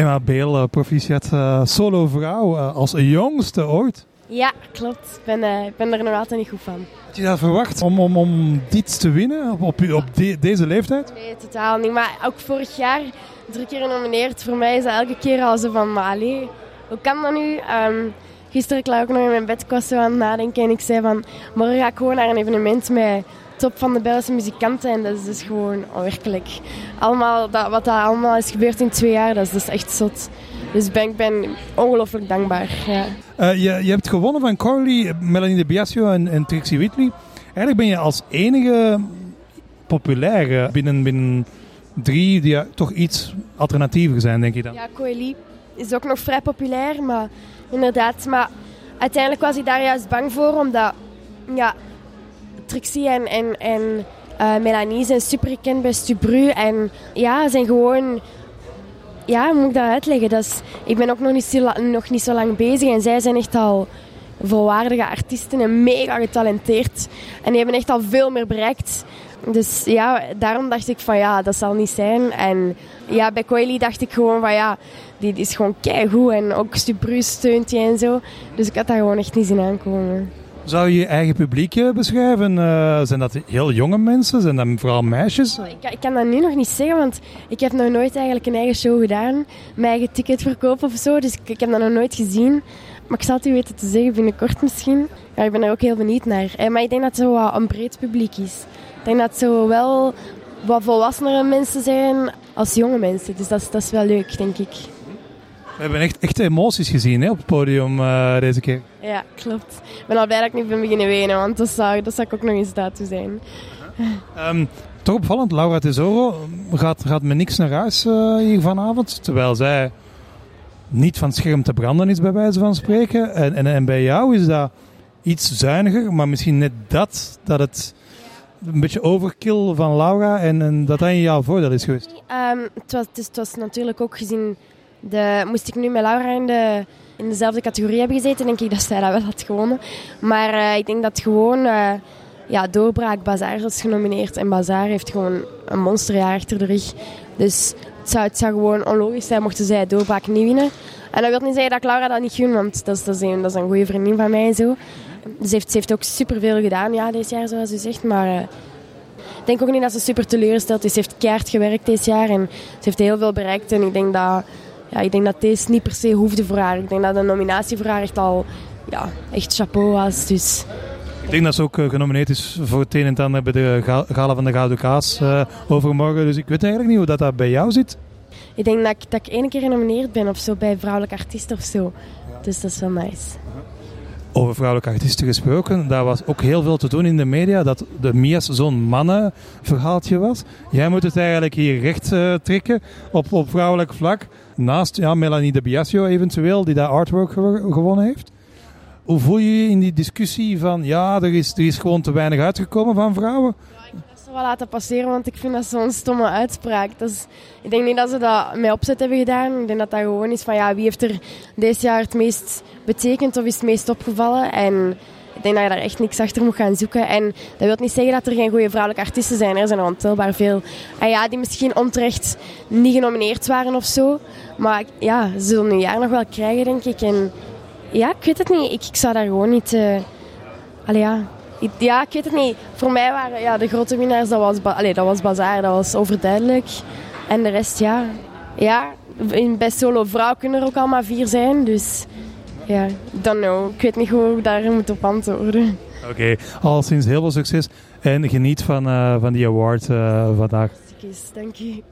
Emma Beel, uh, proficiat uh, solo vrouw, uh, als jongste ooit. Ja, klopt. Ik ben, ik ben er nog altijd niet goed van. Had je dat verwacht om, om, om dit te winnen op, op, op de, deze leeftijd? Nee, totaal niet. Maar ook vorig jaar drie keer genomineerd. Voor mij is dat elke keer al zo van, maar allee, hoe kan dat nu? Um, gisteren lag ik nog in mijn bed, ik was zo aan het nadenken en ik zei van, morgen ga ik gewoon naar een evenement met top van de Belgische muzikanten. En dat is dus gewoon onwerkelijk. Allemaal, dat, wat dat allemaal is gebeurd in twee jaar, dat is, is echt zot. Dus ben, ik ben ongelooflijk dankbaar. Ja. Uh, je, je hebt gewonnen van Corley, Melanie de Biasio en, en Trixie Whitley. Eigenlijk ben je als enige populair binnen, binnen drie die toch iets alternatiever zijn, denk ik dan. Ja, Coeli is ook nog vrij populair, maar inderdaad. Maar uiteindelijk was ik daar juist bang voor, omdat ja, Trixie en, en, en uh, Melanie zijn super gekend bij Stubru. En ja, zijn gewoon... Ja, hoe moet ik dat uitleggen? Dat is, ik ben ook nog niet, zo, nog niet zo lang bezig en zij zijn echt al volwaardige artiesten en mega getalenteerd. En die hebben echt al veel meer bereikt. Dus ja, daarom dacht ik van ja, dat zal niet zijn. En ja, bij Coeli dacht ik gewoon van ja, die is gewoon keigoed. En ook Stubru steunt je en zo. Dus ik had daar gewoon echt niet zien aankomen. Zou je je eigen publiek beschrijven? Uh, zijn dat heel jonge mensen? Zijn dat vooral meisjes? Ik, kan dat nu nog niet zeggen, want ik heb nog nooit eigenlijk een eigen show gedaan. Mijn eigen ticket verkopen of zo. Dus ik, heb dat nog nooit gezien. Maar ik zal het u weten te zeggen binnenkort misschien. Ja, ik ben er ook heel benieuwd naar. Eh, maar ik denk dat het zo een breed publiek is. Ik denk dat het zo wel wat volwassenere mensen zijn als jonge mensen. Dus dat dat is wel leuk, denk ik. We hebben echt, echt emoties gezien hè, op het podium uh, deze keer. Ja, klopt. Ik ben al blij dat ik niet ben beginnen wenen, want dat zou, dat zou ik ook nog in staat toe zijn. Um, toch opvallend, Laura Tesoro gaat, gaat met niks naar huis uh, hier vanavond. Terwijl zij niet van scherm te branden is, bij wijze van spreken. En, en, en bij jou is dat iets zuiniger, maar misschien net dat, dat het een beetje overkill van Laura en, en dat dat in jouw voordeel is geweest? Um, het, was, het, was natuurlijk ook gezien, de, moest ik nu met Laura in, de, in dezelfde categorie hebben gezeten, denk ik dat zij dat wel had gewonnen. Maar uh, ik denk dat gewoon, uh, ja, Doorbraak, Bazaar is genomineerd en Bazaar heeft gewoon een monsterjaar achter de rug. Dus het zou, het zou gewoon onlogisch zijn mochten zij Doorbraak niet winnen. En dat wil niet zeggen dat Laura dat niet gun, want dat is, dat is, een, dat is een goede vriendin van mij zo. Dus heeft, ze heeft ook superveel gedaan ja, dit jaar, zoals u zegt. Maar uh, ik denk ook niet dat ze super teleurgesteld is. Ze heeft keihard gewerkt dit jaar en ze heeft heel veel bereikt. En ik denk dat, ja, ik denk dat deze niet per se hoefde voor haar. Ik denk dat de nominatie voor haar echt al ja, echt chapeau was. Dus, ik denk dat ze ook uh, genomineerd is voor het een en het ander bij de Gala van de Gouden Kaas uh, overmorgen. Dus ik weet eigenlijk niet hoe dat, dat bij jou zit. Ik denk dat ik, dat ik één keer genomineerd ben of zo bij vrouwelijke artiest of zo. Dus dat is wel nice. Over vrouwelijke artiesten gesproken, daar was ook heel veel te doen in de media dat de Mia's zo'n mannenverhaaltje was. Jij moet het eigenlijk hier recht uh, trekken op, op vrouwelijk vlak. Naast ja, Melanie de Biasio eventueel, die dat artwork gewonnen heeft. Hoe voel je je in die discussie van ja, er is, er is gewoon te weinig uitgekomen van vrouwen? Wel laten passeren, want ik vind dat zo'n stomme uitspraak. Dus ik denk niet dat ze dat met opzet hebben gedaan. Ik denk dat dat gewoon is van ja, wie heeft er dit jaar het meest betekend of is het meest opgevallen. En ik denk dat je daar echt niks achter moet gaan zoeken. En dat wil niet zeggen dat er geen goede vrouwelijke artiesten zijn. Er zijn er ontelbaar veel. En ja, die misschien onterecht niet genomineerd waren of zo. Maar ja, ze zullen een jaar nog wel krijgen, denk ik. En ja, ik weet het niet. Ik, ik zou daar gewoon niet... Uh... Allee, ja, ja, ik weet het niet. Voor mij waren ja, de grote winnaars, dat was, allee, dat was Bazaar, dat was overduidelijk. En de rest, ja. Ja, bij solo vrouw kunnen er ook allemaal vier zijn. Dus ja, don't know. Ik weet niet hoe ik daar moet op antwoorden. Oké, okay. al sinds heel veel succes. En geniet van, uh, van die award uh, vandaag. Dank je.